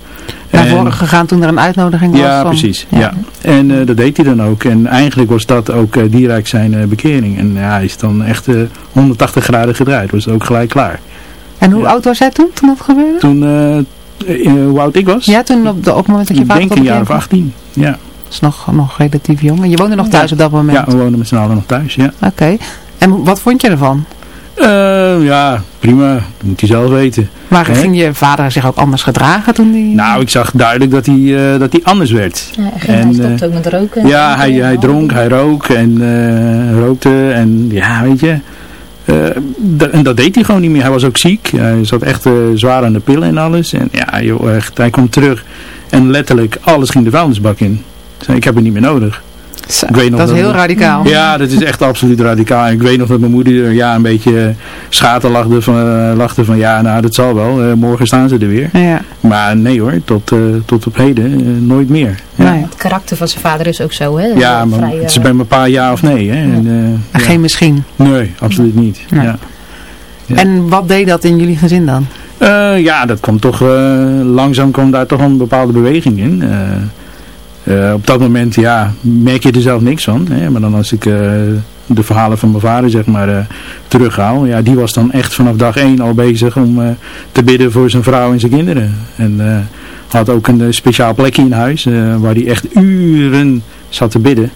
naar voren gegaan toen er een uitnodiging was? Ja, precies. Ja. En uh, dat deed hij dan ook. En eigenlijk was dat ook uh, direct zijn uh, bekering. En ja, hij is dan echt 180 graden gedraaid. Was ook gelijk klaar. En hoe oud was hij toen, toen dat gebeurde? Toen, hoe oud ik was? Ja, toen op, de, op het moment dat je vader Ik denk een jaar of 18, ja. Dat is nog, nog relatief jong. En je woonde nog thuis ja. op dat moment? Ja, we woonden met z'n allen nog thuis, ja. Oké. En wat vond je ervan? Uh, ja, prima. Dat moet hij zelf weten. Maar He? ging je vader zich ook anders gedragen toen hij... Nou, ik zag duidelijk dat hij, uh, dat hij anders werd. Ja, hij, ging, en, hij stopte ook met roken. Ja, hij, hij dronk, hij rook en uh, rookte en ja, weet je... en dat deed hij gewoon niet meer. Hij was ook ziek. Hij zat echt zwaar aan de pillen en alles. En ja, joh, echt, hij komt terug. En letterlijk, alles ging de vuilnisbak in. Ik heb het niet meer nodig. Zo, ik weet nog dat is heel radicaal. Ja, dat is echt absoluut radicaal. Ik weet nog dat mijn moeder ja, een beetje schaten lachte van, uh, lachte van ja, nou dat zal wel. Uh, morgen staan ze er weer. Ja. Maar nee hoor, tot, uh, tot op heden nooit meer. Ja. het karakter van zijn vader is ook zo hè? Ja, maar vrij, het is bij een paar jaar of nee. Hè? En, en geen misschien? Nee, absoluut niet. Ja. En wat deed dat in jullie gezin dan? ja, dat kwam toch, langzaam kwam daar toch een bepaalde beweging in. Uh, op dat moment ja, merk je er zelf niks van. Hè? Maar dan als ik uh, de verhalen van mijn vader zeg maar, uh, terughaal. Ja, die was dan echt vanaf dag één al bezig om te bidden voor zijn vrouw en zijn kinderen. En had ook een speciaal plekje in huis waar hij echt uren zat te bidden.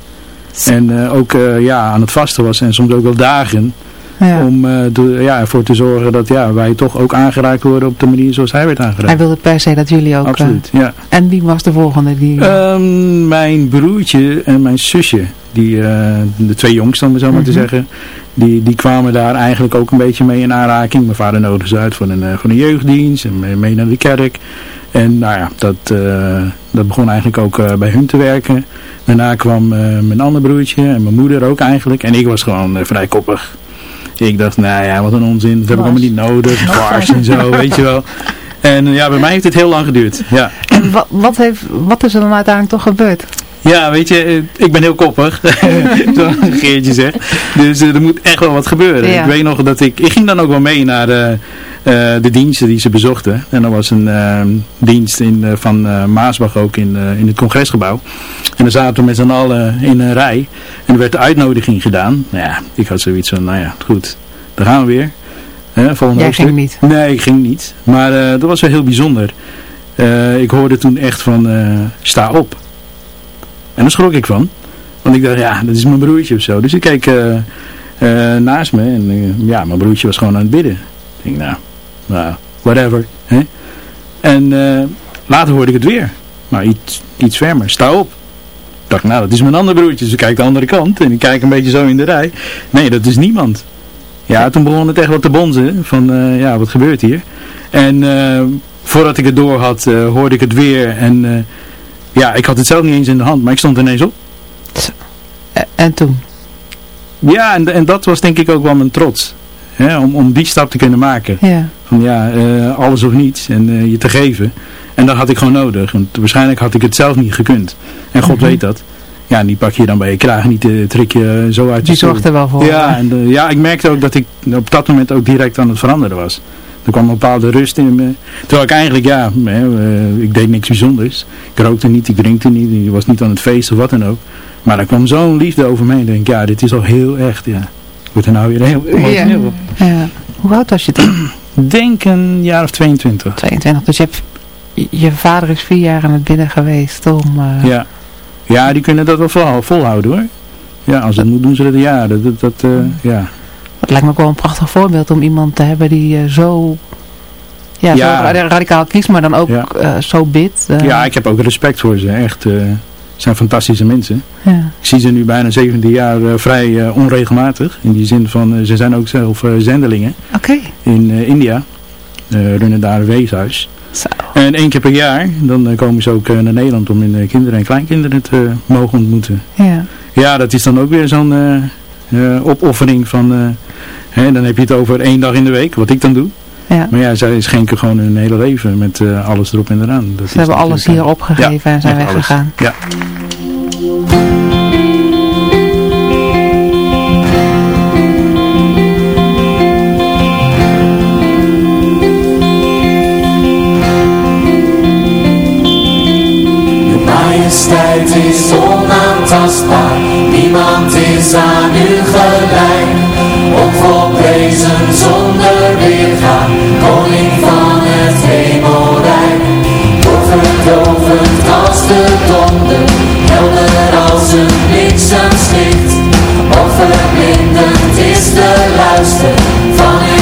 En ook ja, aan het vasten was en soms ook wel dagen. Ja. Om uh, ja, ervoor te zorgen dat ja, wij toch ook aangeraakt worden op de manier zoals hij werd aangeraakt. Hij wilde per se dat jullie ook... Absoluut, ja. En wie was de volgende? Die, um, mijn broertje en mijn zusje. Die, uh, de twee jongsten, om zo maar mm -hmm. te mhm. zeggen. Die, die kwamen daar eigenlijk ook een beetje mee in aanraking. Mijn vader nodigde ze uit voor een, voor een jeugddienst en mee, mee naar de kerk. En nou ja, dat, dat begon eigenlijk ook bij hun te werken. Daarna kwam mijn andere broertje en mijn moeder ook eigenlijk. En ik was gewoon vrij koppig. Ik dacht, nou ja, wat een onzin. Dat heb ik allemaal niet nodig. Dwars en zo, weet je wel. En ja, bij mij heeft het heel lang geduurd. Ja. En wat, wat, heeft, wat is er dan uiteindelijk toch gebeurd? Ja, weet je, ik ben heel koppig, zoals Geertje zegt. Dus er moet echt wel wat gebeuren. Ik weet nog dat ik, ik ging dan ook wel mee naar de, de diensten die ze bezochten. En er was een dienst in, van Maasbach ook in, in het congresgebouw. En dan zaten we met z'n allen in een rij. En er werd de uitnodiging gedaan. Nou ja, ik had zoiets van, nou ja, goed, daar gaan we weer. Hè, Jij ging niet? Nee, ik ging niet. Maar uh, dat was wel heel bijzonder. Uh, ik hoorde toen echt van, uh, sta op. En daar schrok ik van. Want ik dacht, ja, dat is mijn broertje of zo. Dus ik keek naast me en ja, mijn broertje was gewoon aan het bidden. Ik denk, nou, nou whatever. Hè? En later hoorde ik het weer. Maar iets, iets fermer, sta op. Ik dacht, nou, dat is mijn andere broertje. Dus ik kijk de andere kant en ik kijk een beetje zo in de rij. Nee, dat is niemand. Ja, toen begon het echt wat te bonzen. Van, ja, wat gebeurt hier? En voordat ik het door had, hoorde ik het weer. En ja, ik had het zelf niet eens in de hand, maar ik stond ineens op. En toen? Ja, en, en dat was denk ik ook wel mijn trots. Hè, om, om die stap te kunnen maken. Ja. Van ja, alles of niets. En je te geven. En dat had ik gewoon nodig. Want waarschijnlijk had ik het zelf niet gekund. En God mhm. weet dat. Ja, die pak je dan bij je kraag niet, uh, trek je zo uit je Die zorgt er wel voor. Ja, en ja, ik merkte ook dat ik op dat moment ook direct aan het veranderen was. Er kwam een bepaalde rust in me. Terwijl ik eigenlijk, ja, uh, ik deed niks bijzonders. Ik rookte niet, ik drinkte niet, ik was niet aan het feest of wat dan ook. Maar er kwam zo'n liefde over me. Ik denk, ja, dit is al heel echt, ja. Wordt er nou weer heel emotioneel ja. ja. Hoe oud was je toen? denk een jaar of 22. 22, dus je hebt je vader is vier jaar aan het binnen geweest om... Uh... Ja. ja, die kunnen dat wel volhouden hoor. Ja, als het moet doen ze dat ja. Dat, dat, dat uh, ja. Het lijkt me ook wel een prachtig voorbeeld om iemand te hebben die uh, zo... Ja, ja, zo radicaal kiest, maar dan ook ja. zo bidt. Ja, ik heb ook respect voor ze. Echt, het zijn fantastische mensen. Ja. Ik zie ze nu bijna 17 jaar vrij onregelmatig. In die zin van, ze zijn ook zelf zendelingen. Oké. In India. runnen daar een weeshuis. En één keer per jaar, dan eh, komen ze ook eh, naar Nederland om hun eh, kinderen en kleinkinderen te mogen ontmoeten. Ja, ja dat is dan ook weer zo'n opoffering van, hè, dan heb je het over één dag in de week, wat ik dan doe. Ja. Maar ja, zij schenken gewoon hun hele leven met alles erop en eraan. Dat ze hebben alles hier opgegeven en zijn weggegaan. Ja. Als een bliksemschicht. Overblindend is de luister van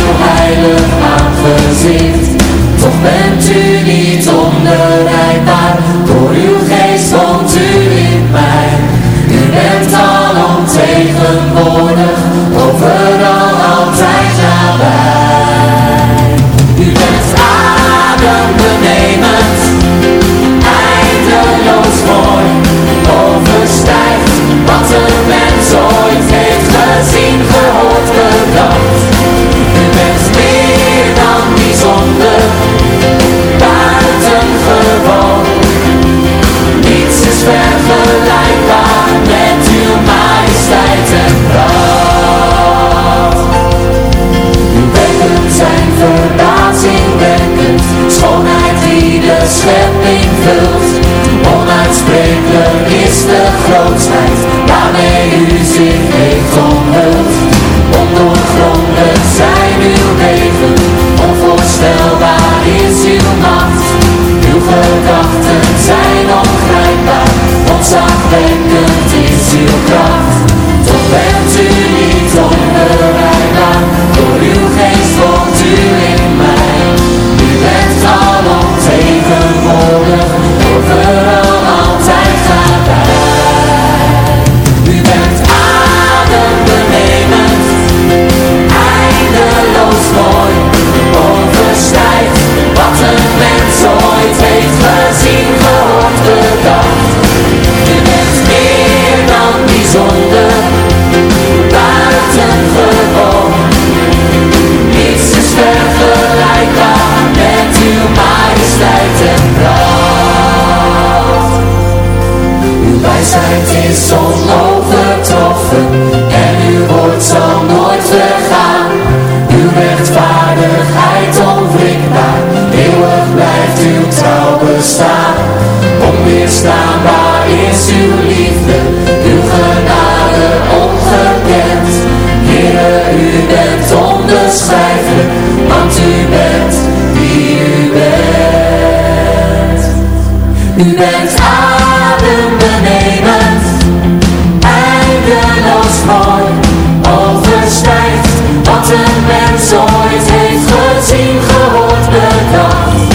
wijsheid is onovertroffen en uw woord zal nooit vergaan. Uw rechtvaardigheid onwrikbaar, eeuwig blijft uw trouw bestaan. Onweerstaanbaar is uw liefde, uw genade ongekend. Heere, u bent onbeschrijfelijk, want u bent wie u bent. U bent adembenemend, eindeloos mooi, overstijgt wat een mens ooit heeft gezien, gehoord, bedacht.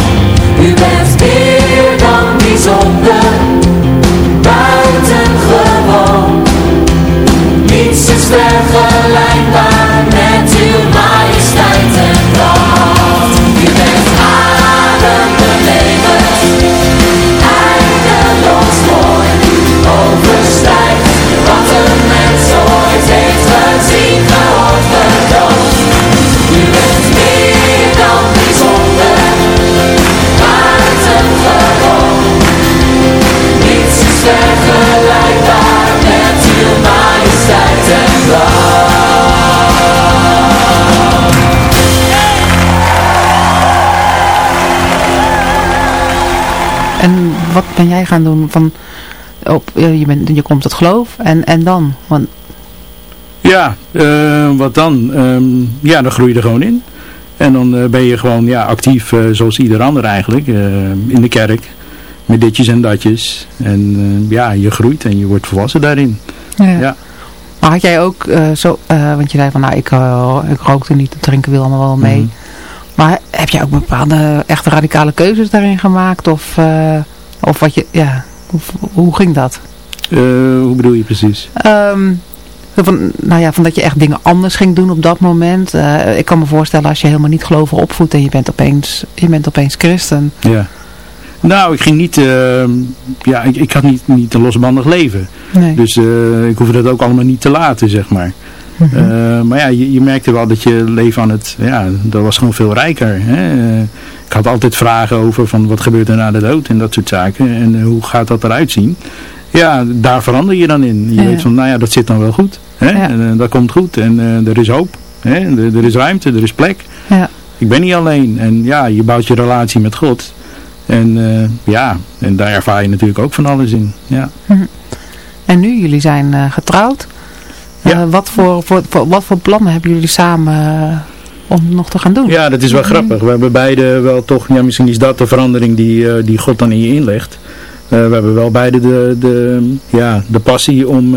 En En wat ben jij gaan doen van, op, je, bent, je komt tot geloof en, en dan? Want, Ja, eh, wat dan? Ehm, ja, dan groei je er gewoon in. En dan eh, ben je gewoon ja, actief eh, zoals ieder ander eigenlijk. eh, in de kerk. Met ditjes en datjes. En eh, ja, je groeit en je wordt volwassen daarin. ja. Ja. Maar had jij ook eh, zo, eh, want je zei van nou ik, uh, ik rookte niet, het drinken wil allemaal wel mee. Mhm. Maar heb jij ook bepaalde echte radicale keuzes daarin gemaakt? Of, of wat je, ja, hoe, hoe ging dat? Hoe bedoel je precies? Ehm, van, nou ja, van dat je echt dingen anders ging doen op dat moment. Ik kan me voorstellen als je helemaal niet gelovig opvoedt en je bent opeens, je bent opeens christen. Ja. Nou, ik ging niet, eh, ja, ik, ik had niet, niet een losbandig leven. Nee. Dus eh, ik hoefde dat ook allemaal niet te laten, zeg maar. Mhm. Eh, maar ja, je, je merkte wel dat je leven aan het, ja, dat was gewoon veel rijker. Hè? Ik had altijd vragen over van wat gebeurt er na de dood en dat soort zaken. En hoe gaat dat eruit zien? Ja, daar verander je dan in. Je Ja. weet van, nou ja, dat zit dan wel goed. Hè? Ja. En, dat komt goed en er is hoop. Hè? Er, er is ruimte, er is plek. Ja. Ik ben niet alleen. En ja, je bouwt je relatie met God. En eh, ja, en daar ervaar je natuurlijk ook van alles in. Ja. En nu, jullie zijn eh, getrouwd. Ja. Eh, wat, voor, voor, voor- wat voor plannen hebben jullie samen om nog te gaan doen? Ja, dat is wel grappig. We hebben beide wel toch, ja misschien is dat de verandering die, die God dan in je inlegt. We hebben wel beide de, de, ja, de passie om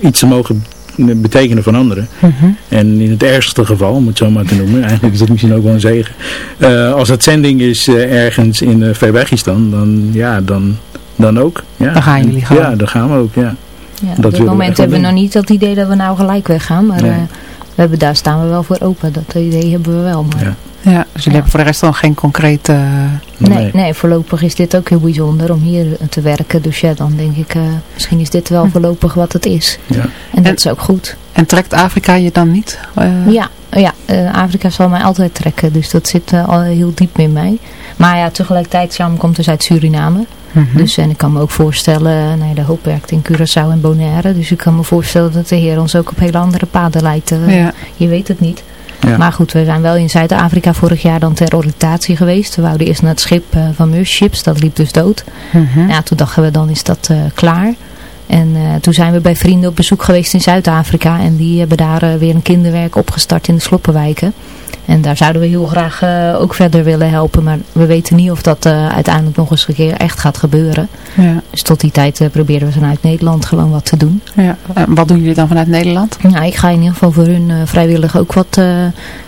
iets te mogen betekenen van anderen. Mhm. En in het ergste geval, om het zo maar te noemen, eigenlijk is dat misschien ook wel een zegen. Eh, als het zending is eh, ergens in uh, Verwegistan, dan, ja, dan, dan ook. Ja. Dan gaan jullie gewoon. Ja, dan gaan we ook, ja. Ja, Dat op dit we moment hebben we nog niet dat idee dat we nou gelijk weggaan. Maar Nee. eh, we hebben, daar staan we wel voor open. Dat idee hebben we wel. Maar Ja. Ja, dus jullie hebben voor de rest dan geen concrete... nee. Nee. Nee, voorlopig is dit ook heel bijzonder om hier eh, te werken. Dus ja, dan denk ik, eh, misschien is dit wel voorlopig wat het is. Ja. En dat En- is ook goed. En trekt Afrika je dan niet? Eh, Ja, ja eh, Afrika zal mij altijd trekken. Dus dat zit eh, al heel diep in mij. Maar ja, tegelijkertijd, Sam komt dus uit Suriname. mhm. Dus en ik kan me ook voorstellen, nou ja, de hoop werkt in Curaçao en Bonaire. Dus ik kan me voorstellen dat de Heer ons ook op hele andere paden leidt. eh, ja. Je weet het niet. Ja. Maar goed, we zijn wel in Zuid-Afrika vorig jaar dan ter oriëntatie geweest. We wouden eerst naar het schip eh, van Mercy Dat liep dus dood. Mhm. Ja, toen dachten we dan is dat eh, klaar. En eh, toen zijn we bij vrienden op bezoek geweest in Zuid-Afrika. En die hebben daar eh, weer een kinderwerk opgestart in de Sloppenwijken. En daar zouden we heel graag eh, ook verder willen helpen. Maar we weten niet of dat eh, uiteindelijk nog eens een keer echt gaat gebeuren. Ja. Dus tot die tijd eh, proberen we vanuit Nederland gewoon wat te doen. Ja. En wat doen jullie dan vanuit Nederland? Nou, ik ga in ieder geval voor hun vrijwillig ook wat uh,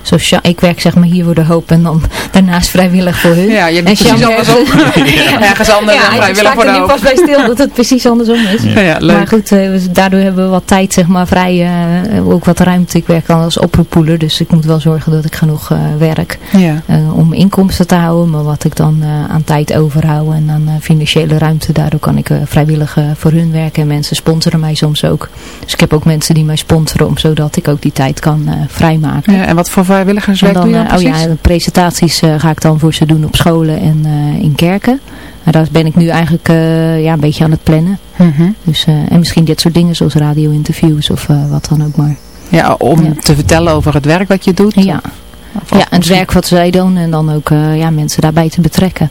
sociaal... Ik werk zeg maar hier voor de hoop en dan daarnaast vrijwillig voor hun. Ja, je En doet precies Jean andersom. werkt- Ergens anders dan ja, ik vrijwillig sta voor de er nu hoop. pas bij stil dat het precies andersom is. Ja, ja, leuk. Maar goed, eh, daardoor hebben we wat tijd zeg maar vrij, eh, ook wat ruimte. Ik werk dan als oproeppoeler, dus ik moet wel zorgen dat ik genoeg eh, werk ja. om inkomsten te houden. Maar wat ik dan aan tijd overhoud en aan financiële ruimte, daardoor kan ik vrijwillig voor hun werken. En mensen sponsoren mij soms ook. Dus ik heb ook mensen die mij sponsoren, om, zodat ik ook die tijd kan vrijmaken. Ja, en wat voor vrijwilligerswerk En doe je dan, dan oh ja, presentaties ga ik dan voor ze doen op scholen en in kerken. Maar daar ben ik nu eigenlijk ja, een beetje aan het plannen. Mhm. dus, en misschien dit soort dingen zoals radio-interviews of wat dan ook maar. Ja, om te vertellen over het werk wat je doet? Ja, ja het werk wat zij doen en dan ook ja, mensen daarbij te betrekken.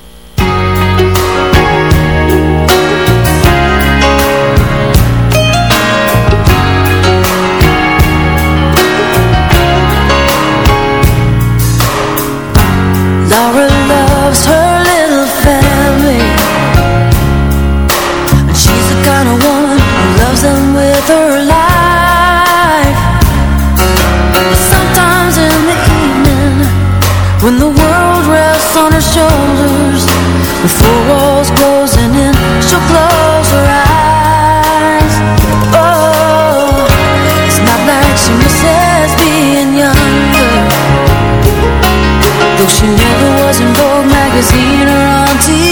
When the world rests on her shoulders The four walls closing in She'll close her eyes. Oh It's not like she misses being younger. Though she never was in Vogue magazine or on TV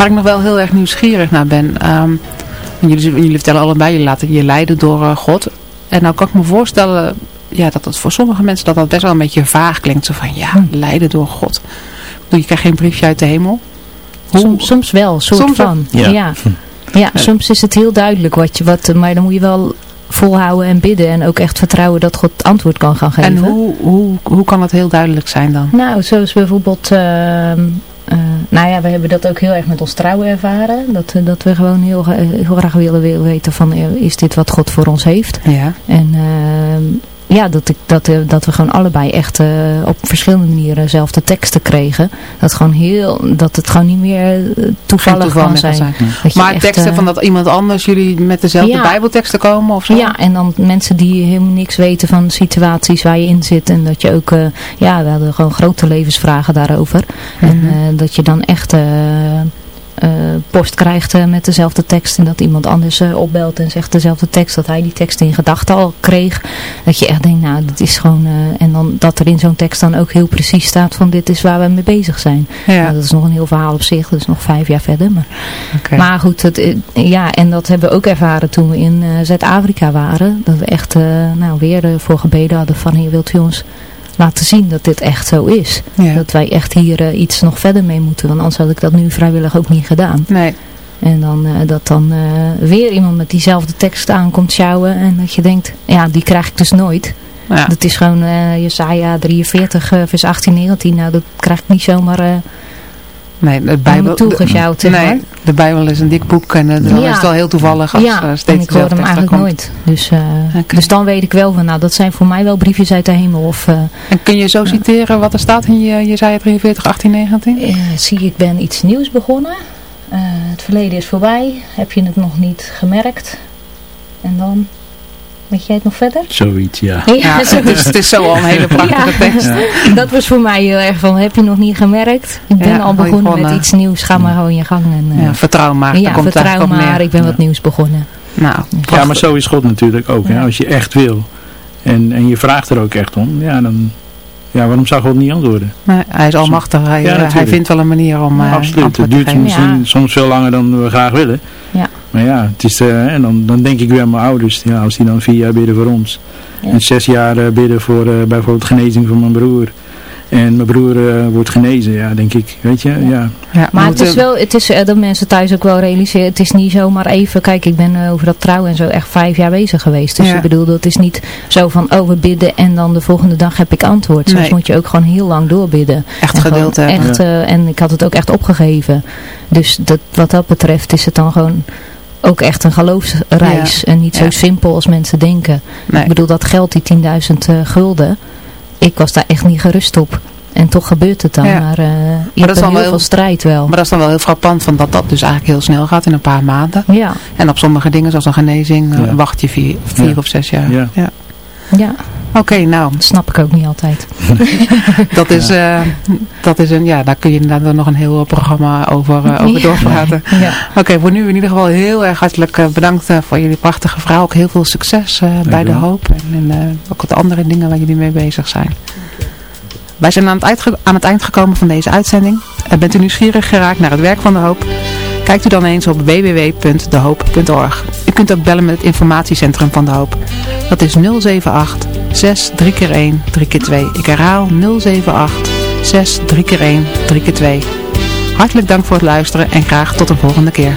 Waar ik nog wel heel erg nieuwsgierig naar ben. Um, jullie, jullie vertellen allebei, je laten je leiden door uh, God. En nou kan ik me voorstellen ja, dat het voor sommige mensen dat dat best wel een beetje vaag klinkt. Zo van, ja, leiden door God. Je krijgt geen briefje uit de hemel. Soms, soms wel, soort soms van. Ja. ja. Ja. soms is het heel duidelijk wat je, wat, maar dan moet je wel volhouden en bidden en ook echt vertrouwen dat God antwoord kan gaan geven. En hoe, hoe, hoe kan het heel duidelijk zijn dan? Nou, zoals bijvoorbeeld, uh, nou ja, we hebben dat ook heel erg met ons trouwen ervaren. Dat, dat we gewoon heel, heel graag willen weten van, is dit wat God voor ons heeft? Ja. En ehm, ja, dat, ik, dat, eh, dat we gewoon allebei echt uh, op verschillende manieren zelf de teksten kregen. Dat, gewoon heel, dat het gewoon niet meer uh, toevallig kan zijn. zijn. Maar echt, teksten van dat iemand anders jullie met dezelfde ja, bijbelteksten komen of zo? Ja, en dan mensen die helemaal niks weten van situaties waar je in zit. En dat je ook, ja, we hadden gewoon grote levensvragen daarover. Mm -hmm. En dat je dan echt uh, post krijgt uh, met dezelfde tekst en dat iemand anders uh, opbelt en zegt dezelfde tekst, dat hij die tekst in gedachten al kreeg. Dat je echt denkt, nou, dat is gewoon, en dan dat er in zo'n tekst dan ook heel precies staat van dit is waar we mee bezig zijn. Ja. Nou, dat is nog een heel verhaal op zich, dat is nog vijf jaar verder. Maar, okay. maar goed, het, ja, en dat hebben we ook ervaren toen we in Zuid-Afrika waren. Dat we echt, nou, weer voor gebeden hadden van, hier wilt u ons laten zien dat dit echt zo is. Dat wij echt hier uh, iets nog verder mee moeten. Want anders had ik dat nu vrijwillig ook niet gedaan. Nee. En dan uh, dat dan uh, weer iemand met diezelfde tekst aankomt sjouwen. En dat je denkt, ja die krijg ik dus nooit. Ja. Dat is gewoon Jesaja 43 vers 18, 19. Nou dat krijg ik niet zomaar Nee, de Bijbel, zeg nee, de Bijbel is een dik boek en uh, dan is het wel heel toevallig als ja, uh, steeds ik hoor hem eigenlijk komt. nooit. Dus, uh, okay. dus dan weet ik wel van, nou dat zijn voor mij wel briefjes uit de hemel. Of, en kun je zo citeren wat er staat in je Jezaja 43, 18, 19? zie, ik ben iets nieuws begonnen. het verleden is voorbij. Heb je het nog niet gemerkt? En dan... Weet jij het nog verder? Zoiets, ja. ja, het, is, het is zo al een hele prachtige tekst. Ja. Dat was voor mij heel erg van, heb je nog niet gemerkt? Ik ben al begonnen met iets nieuws, ga maar gewoon je gang. En, uh, vertrouw maar. Ja, komt vertrouw maar, ik ben wat nieuws begonnen. Nou, ja, maar zo is God natuurlijk ook. Hè? Als je echt wil en, en je vraagt er ook echt om, ja, dan, ja, waarom zou God niet antwoorden? Maar hij is almachtig. Hij, ja, hij vindt wel een manier om uh, Absoluut. Het duurt misschien ja. soms veel langer dan we graag willen. Ja. Maar ja, het is, uh, en dan, dan denk ik weer aan mijn ouders. Ja, als die dan vier jaar bidden voor ons. En zes jaar uh, bidden voor bijvoorbeeld genezing van mijn broer. En mijn broer wordt genezen, ja, denk ik. Weet je, ja. ja. ja maar het is wel, het is dat mensen thuis ook wel realiseren. Het is niet zomaar even, kijk, ik ben over dat trouwen en zo echt vijf jaar bezig geweest. Dus ik bedoel, dat is niet zo van, oh, we bidden en dan de volgende dag heb ik antwoord. Soms nee. moet je ook gewoon heel lang doorbidden. Echt geduld hebben. Echt, en ik had het ook echt opgegeven. Dus dat, wat dat betreft is het dan gewoon ook echt een geloofsreis. Ja. En niet zo ja. simpel als mensen denken. Nee. Ik bedoel, dat geld, die 10.000 uh, gulden. Ik was daar echt niet gerust op. En toch gebeurt het dan. Ja. Maar uh, je maar hebt heel, heel veel strijd wel. Maar dat is dan wel heel frappant. Van dat dat dus eigenlijk heel snel gaat in een paar maanden. Ja. En op sommige dingen zoals een genezing uh, wacht je vier, vier of zes jaar. Ja. ja. Oké, okay, nou. Dat snap ik ook niet altijd. dat, is, ja. uh, dat is een, ja, daar kun je inderdaad nog een heel programma over, uh, over ja. doorpraten. Ja. Oké, okay, voor nu in ieder geval heel erg hartelijk uh, bedankt voor jullie prachtige verhaal. Ook heel veel succes bij de hoop. En, en ook de andere dingen waar jullie mee bezig zijn. Wij zijn aan het, eind, aan het eind gekomen van deze uitzending. bent u nieuwsgierig geraakt naar het werk van de hoop? Kijkt u dan eens op www.dehoop.org. U kunt ook bellen met het informatiecentrum van de hoop. Dat is 078 6 3 keer 1 3 keer 2. Ik herhaal 078 6 3 keer 1 3 keer 2. Hartelijk dank voor het luisteren en graag tot een volgende keer.